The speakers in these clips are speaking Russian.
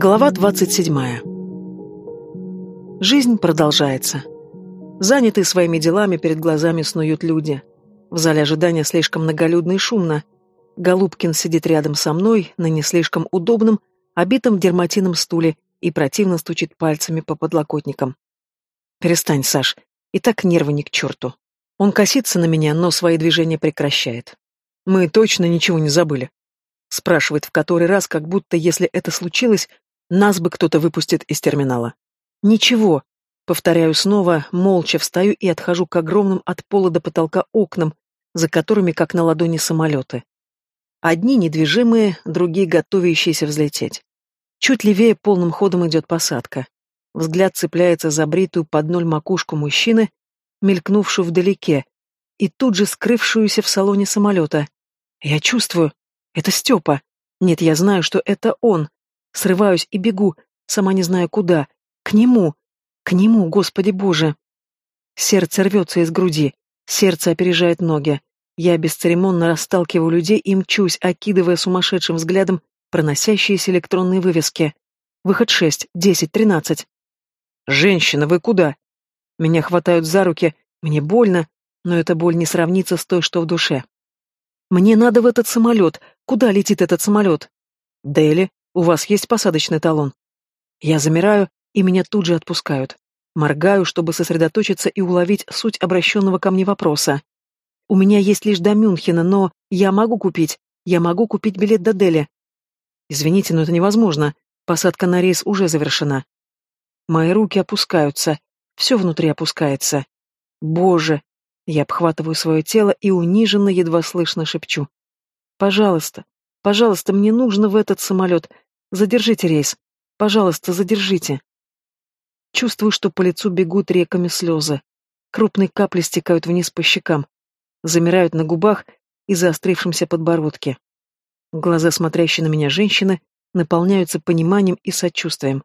Глава 27. Жизнь продолжается. Занятые своими делами перед глазами снуют люди. В зале ожидания слишком многолюдно и шумно. Голубкин сидит рядом со мной на не слишком удобном, обитом дерматином стуле и противно стучит пальцами по подлокотникам. «Перестань, Саш, и так нервы ни к черту». Он косится на меня, но свои движения прекращает. «Мы точно ничего не забыли?» Спрашивает в который раз, как будто, если это случилось, нас бы кто-то выпустит из терминала. «Ничего», Повторяю снова, молча встаю и отхожу к огромным от пола до потолка окнам, за которыми, как на ладони, самолеты. Одни недвижимые, другие готовящиеся взлететь. Чуть левее полным ходом идет посадка. Взгляд цепляется за бритую под ноль макушку мужчины, мелькнувшую вдалеке, и тут же скрывшуюся в салоне самолета. Я чувствую. Это Степа. Нет, я знаю, что это он. Срываюсь и бегу, сама не знаю куда. К нему. К нему, Господи Боже. Сердце рвется из груди. Сердце опережает ноги. Я бесцеремонно расталкиваю людей и мчусь, окидывая сумасшедшим взглядом проносящиеся электронные вывески. Выход шесть, десять, тринадцать. «Женщина, вы куда?» Меня хватают за руки, мне больно, но эта боль не сравнится с той, что в душе. «Мне надо в этот самолет. Куда летит этот самолет?» «Дели, у вас есть посадочный талон?» Я замираю, и меня тут же отпускают. Моргаю, чтобы сосредоточиться и уловить суть обращенного ко мне вопроса. У меня есть лишь до Мюнхена, но я могу купить. Я могу купить билет до Дели. Извините, но это невозможно. Посадка на рейс уже завершена. Мои руки опускаются. Все внутри опускается. Боже! Я обхватываю свое тело и униженно, едва слышно шепчу. Пожалуйста, пожалуйста, мне нужно в этот самолет. Задержите рейс. Пожалуйста, задержите. Чувствую, что по лицу бегут реками слезы. Крупные капли стекают вниз по щекам замирают на губах и заострившемся подбородке. Глаза, смотрящие на меня женщины, наполняются пониманием и сочувствием.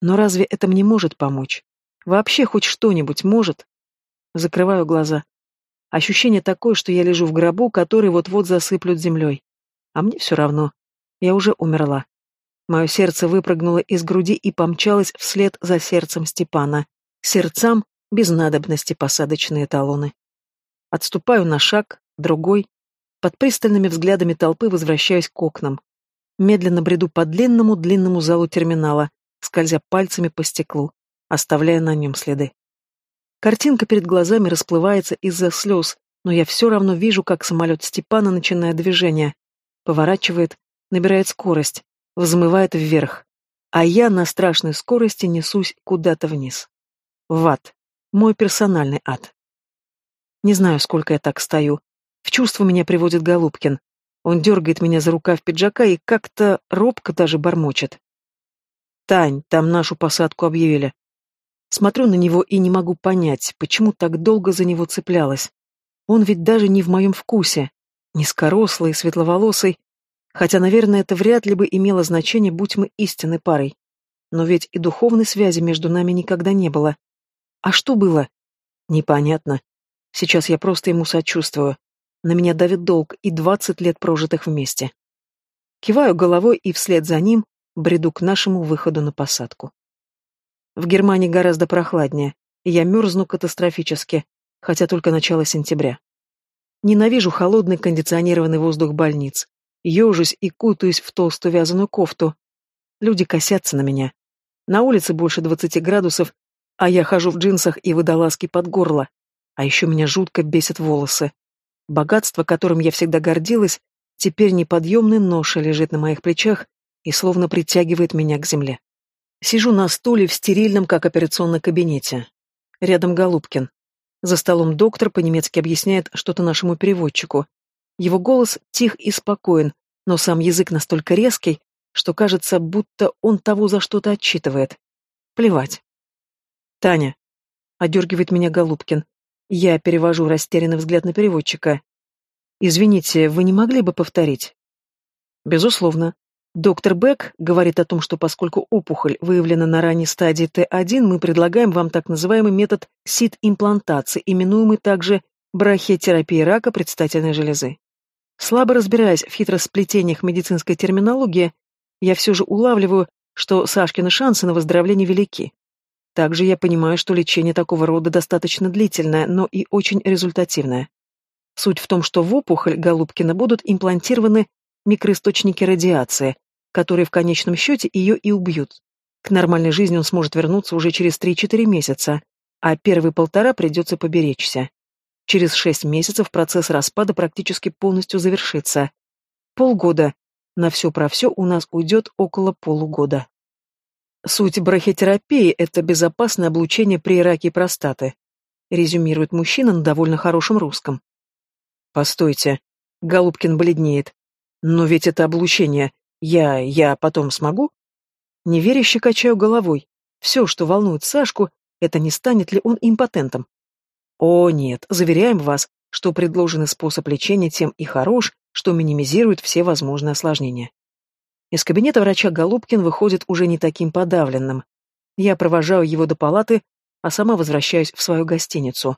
Но разве это мне может помочь? Вообще хоть что-нибудь может? Закрываю глаза. Ощущение такое, что я лежу в гробу, который вот-вот засыплют землей. А мне все равно. Я уже умерла. Мое сердце выпрыгнуло из груди и помчалось вслед за сердцем Степана. Сердцам без надобности посадочные талоны. Отступаю на шаг, другой. Под пристальными взглядами толпы возвращаюсь к окнам. Медленно бреду по длинному-длинному залу терминала, скользя пальцами по стеклу, оставляя на нем следы. Картинка перед глазами расплывается из-за слез, но я все равно вижу, как самолет Степана начинает движение. Поворачивает, набирает скорость, взмывает вверх. А я на страшной скорости несусь куда-то вниз. В ад. Мой персональный ад. Не знаю, сколько я так стою. В чувство меня приводит Голубкин. Он дергает меня за рукав пиджака и как-то робко даже бормочет. «Тань, там нашу посадку объявили». Смотрю на него и не могу понять, почему так долго за него цеплялась. Он ведь даже не в моем вкусе. Низкорослый, светловолосый. Хотя, наверное, это вряд ли бы имело значение, будь мы истинной парой. Но ведь и духовной связи между нами никогда не было. А что было? Непонятно. Сейчас я просто ему сочувствую. На меня давит долг и двадцать лет прожитых вместе. Киваю головой и вслед за ним бреду к нашему выходу на посадку. В Германии гораздо прохладнее, и я мерзну катастрофически, хотя только начало сентября. Ненавижу холодный кондиционированный воздух больниц. Ежусь и кутаюсь в толстую вязаную кофту. Люди косятся на меня. На улице больше двадцати градусов, а я хожу в джинсах и водолазке под горло. А еще меня жутко бесят волосы. Богатство, которым я всегда гордилась, теперь неподъемной ноша лежит на моих плечах и словно притягивает меня к земле. Сижу на стуле в стерильном, как операционном кабинете. Рядом Голубкин. За столом доктор по-немецки объясняет что-то нашему переводчику. Его голос тих и спокоен, но сам язык настолько резкий, что кажется, будто он того за что-то отчитывает. Плевать. «Таня», — одергивает меня Голубкин, я перевожу растерянный взгляд на переводчика. «Извините, вы не могли бы повторить?» «Безусловно. Доктор Бек говорит о том, что поскольку опухоль выявлена на ранней стадии Т1, мы предлагаем вам так называемый метод СИД-имплантации, именуемый также брахиотерапией рака предстательной железы. Слабо разбираясь в хитросплетениях медицинской терминологии, я все же улавливаю, что Сашкины шансы на выздоровление велики. Также я понимаю, что лечение такого рода достаточно длительное, но и очень результативное. Суть в том, что в опухоль Голубкина будут имплантированы микроисточники радиации, которые в конечном счете ее и убьют. К нормальной жизни он сможет вернуться уже через 3-4 месяца, а первые полтора придется поберечься. Через 6 месяцев процесс распада практически полностью завершится. Полгода. На все про все у нас уйдет около полугода. Суть брахитерапии – это безопасное облучение при раке простаты, резюмирует мужчина на довольно хорошем русском. Постойте. Голубкин бледнеет. Но ведь это облучение. Я... я потом смогу? Неверяще качаю головой. Все, что волнует Сашку, это не станет ли он импотентом. О, нет, заверяем вас, что предложенный способ лечения тем и хорош, что минимизирует все возможные осложнения. Из кабинета врача Голубкин выходит уже не таким подавленным. Я провожаю его до палаты, а сама возвращаюсь в свою гостиницу.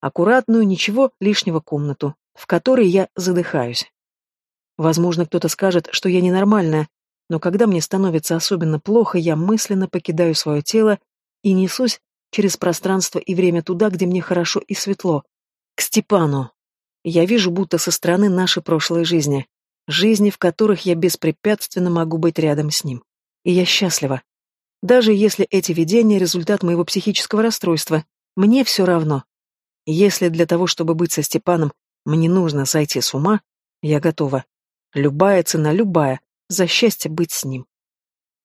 Аккуратную, ничего лишнего комнату, в которой я задыхаюсь. Возможно, кто-то скажет, что я ненормальная, но когда мне становится особенно плохо, я мысленно покидаю свое тело и несусь через пространство и время туда, где мне хорошо и светло. К Степану. Я вижу будто со стороны нашей прошлой жизни. Жизни, в которых я беспрепятственно могу быть рядом с ним. И я счастлива. Даже если эти видения — результат моего психического расстройства, мне все равно. Если для того, чтобы быть со Степаном, мне нужно сойти с ума, я готова. Любая цена, любая, за счастье быть с ним.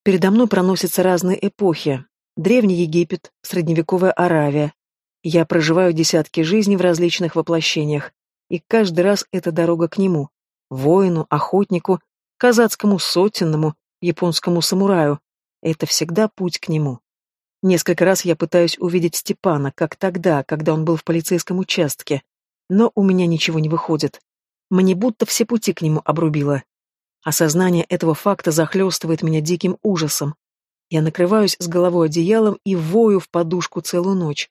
Передо мной проносятся разные эпохи. Древний Египет, средневековая Аравия. Я проживаю десятки жизней в различных воплощениях, и каждый раз это дорога к нему. Воину, охотнику, казацкому сотенному, японскому самураю. Это всегда путь к нему. Несколько раз я пытаюсь увидеть Степана, как тогда, когда он был в полицейском участке, но у меня ничего не выходит. Мне будто все пути к нему обрубило. Осознание этого факта захлестывает меня диким ужасом. Я накрываюсь с головой одеялом и вою в подушку целую ночь.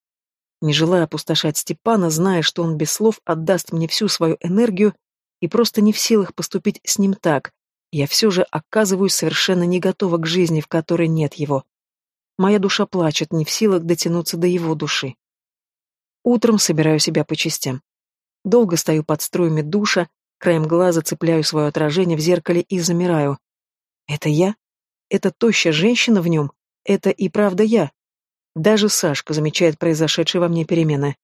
Не желая опустошать Степана, зная, что он без слов отдаст мне всю свою энергию и просто не в силах поступить с ним так, я все же оказываюсь совершенно не готова к жизни, в которой нет его. Моя душа плачет, не в силах дотянуться до его души. Утром собираю себя по частям. Долго стою под струями душа, краем глаза цепляю свое отражение в зеркале и замираю. Это я? Это тощая женщина в нем? Это и правда я? Даже Сашка замечает произошедшие во мне перемены.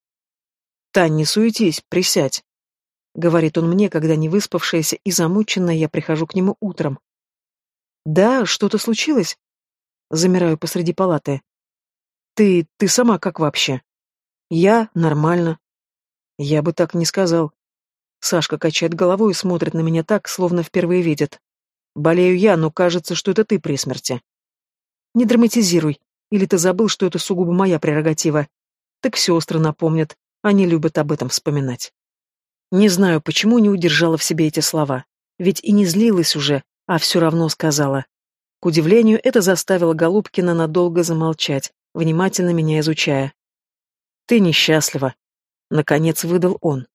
«Тань, не суетись, присядь», — говорит он мне, когда не выспавшаяся и замученная я прихожу к нему утром. «Да, что-то случилось?» Замираю посреди палаты. «Ты... ты сама как вообще?» «Я... нормально. Я бы так не сказал. Сашка качает головой и смотрит на меня так, словно впервые видит. Болею я, но кажется, что это ты при смерти. Не драматизируй. Или ты забыл, что это сугубо моя прерогатива? Так сестры напомнят. Они любят об этом вспоминать. Не знаю, почему не удержала в себе эти слова. Ведь и не злилась уже, а все равно сказала. К удивлению, это заставило Голубкина надолго замолчать, внимательно меня изучая. «Ты несчастлива», Наконец выдал он.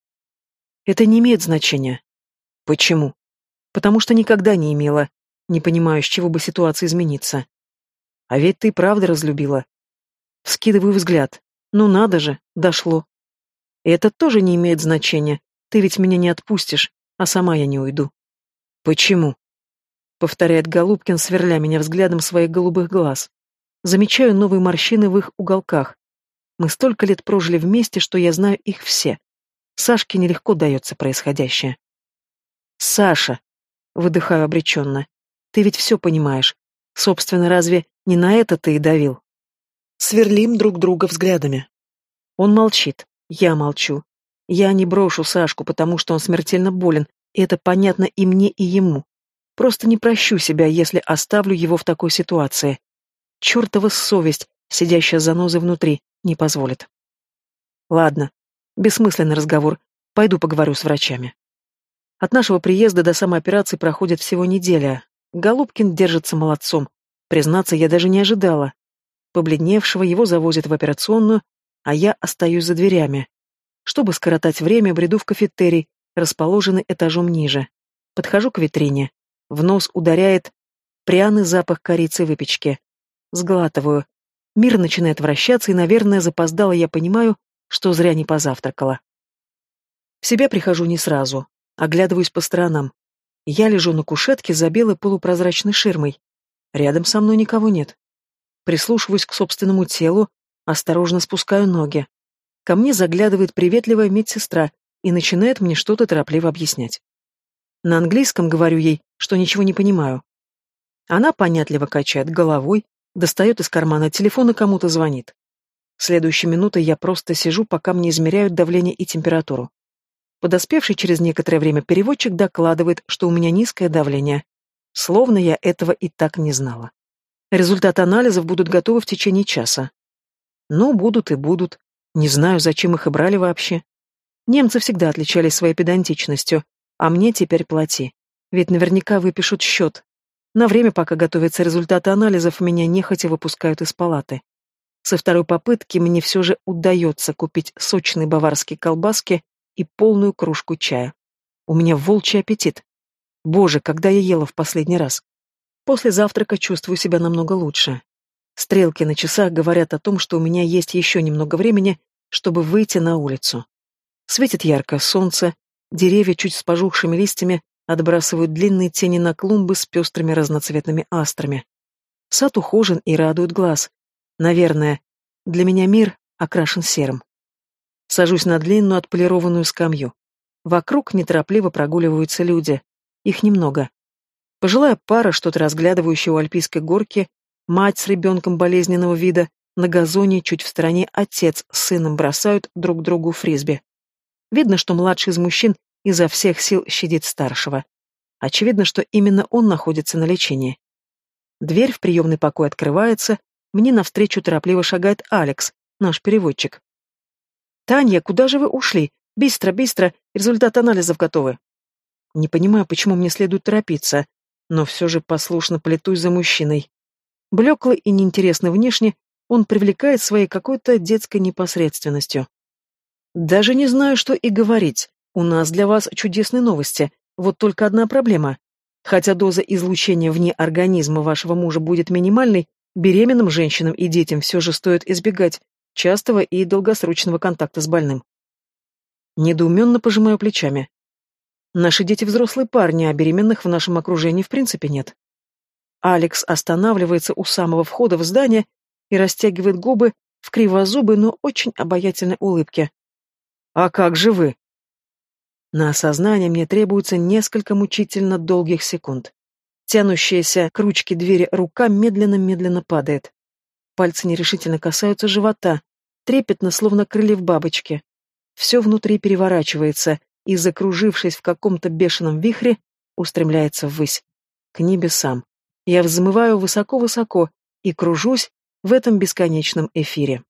Это не имеет значения. Почему? Потому что никогда не имела. Не понимаю, с чего бы ситуация измениться. А ведь ты правда разлюбила. Вскидываю взгляд. Ну надо же, дошло. это тоже не имеет значения. Ты ведь меня не отпустишь, а сама я не уйду. Почему? Повторяет Голубкин, сверля меня взглядом своих голубых глаз. Замечаю новые морщины в их уголках. Мы столько лет прожили вместе, что я знаю их все. Сашке нелегко дается происходящее. «Саша!» — выдыхаю обреченно. «Ты ведь все понимаешь. Собственно, разве не на это ты и давил?» Сверлим друг друга взглядами. Он молчит. Я молчу. Я не брошу Сашку, потому что он смертельно болен, и это понятно и мне, и ему. Просто не прощу себя, если оставлю его в такой ситуации. Чертова совесть, сидящая за занозой внутри, не позволит. Ладно, бессмысленный разговор. Пойду поговорю с врачами. От нашего приезда до самой операции проходит всего неделя. Голубкин держится молодцом. Признаться, я даже не ожидала. Побледневшего его завозят в операционную, а я остаюсь за дверями. Чтобы скоротать время, бреду в кафетерий, расположенный этажом ниже. Подхожу к витрине. В нос ударяет пряный запах корицы выпечки. Сглатываю. Мир начинает вращаться, и, наверное, запоздало я понимаю, что зря не позавтракала. В себя прихожу не сразу, оглядываюсь по сторонам. Я лежу на кушетке за белой полупрозрачной ширмой. Рядом со мной никого нет. Прислушиваюсь к собственному телу, осторожно спускаю ноги. Ко мне заглядывает приветливая медсестра и начинает мне что-то торопливо объяснять. На английском говорю ей, что ничего не понимаю. Она понятливо качает головой, достает из кармана телефон и кому-то звонит. Следующей минутой я просто сижу, пока мне измеряют давление и температуру. Подоспевший через некоторое время переводчик докладывает, что у меня низкое давление. Словно я этого и так не знала. Результаты анализов будут готовы в течение часа. Ну, будут и будут. Не знаю, зачем их и брали вообще. Немцы всегда отличались своей педантичностью, а мне теперь плати. Ведь наверняка выпишут счет. На время, пока готовятся результаты анализов, меня нехотя выпускают из палаты. Со второй попытки мне все же удается купить сочные баварские колбаски и полную кружку чая. У меня волчий аппетит. Боже, когда я ела в последний раз. После завтрака чувствую себя намного лучше. Стрелки на часах говорят о том, что у меня есть еще немного времени, чтобы выйти на улицу. Светит ярко солнце, деревья чуть с пожухшими листьями отбрасывают длинные тени на клумбы с пестрыми разноцветными астрами. Сад ухожен и радует глаз. Наверное, для меня мир окрашен серым. Сажусь на длинную отполированную скамью. Вокруг неторопливо прогуливаются люди. Их немного. Пожилая пара, что-то разглядывающая у альпийской горки, мать с ребенком болезненного вида, на газоне чуть в стороне отец с сыном бросают друг другу фрисби. Видно, что младший из мужчин изо всех сил щадит старшего. Очевидно, что именно он находится на лечении. Дверь в приемный покой открывается, мне навстречу торопливо шагает Алекс, наш переводчик. «Таня, куда же вы ушли? Быстро, быстро, результат анализов готовы». Не понимаю, почему мне следует торопиться, но все же послушно плетусь за мужчиной. Блеклый и неинтересный внешне, он привлекает своей какой-то детской непосредственностью. Даже не знаю, что и говорить. У нас для вас чудесные новости. Вот только одна проблема. Хотя доза излучения вне организма вашего мужа будет минимальной, беременным женщинам и детям все же стоит избегать частого и долгосрочного контакта с больным. Недоуменно пожимаю плечами. Наши дети взрослые парни, а беременных в нашем окружении в принципе нет. Алекс останавливается у самого входа в здание и растягивает губы в кривозубой, но очень обаятельной улыбке. «А как же вы?» На осознание мне требуется несколько мучительно долгих секунд. Тянущаяся к ручке двери рука медленно-медленно падает. Пальцы нерешительно касаются живота, трепетно, словно крыльев бабочки. Все внутри переворачивается и, закружившись в каком-то бешеном вихре, устремляется ввысь, к небесам. Я взмываю высоко-высоко и кружусь в этом бесконечном эфире.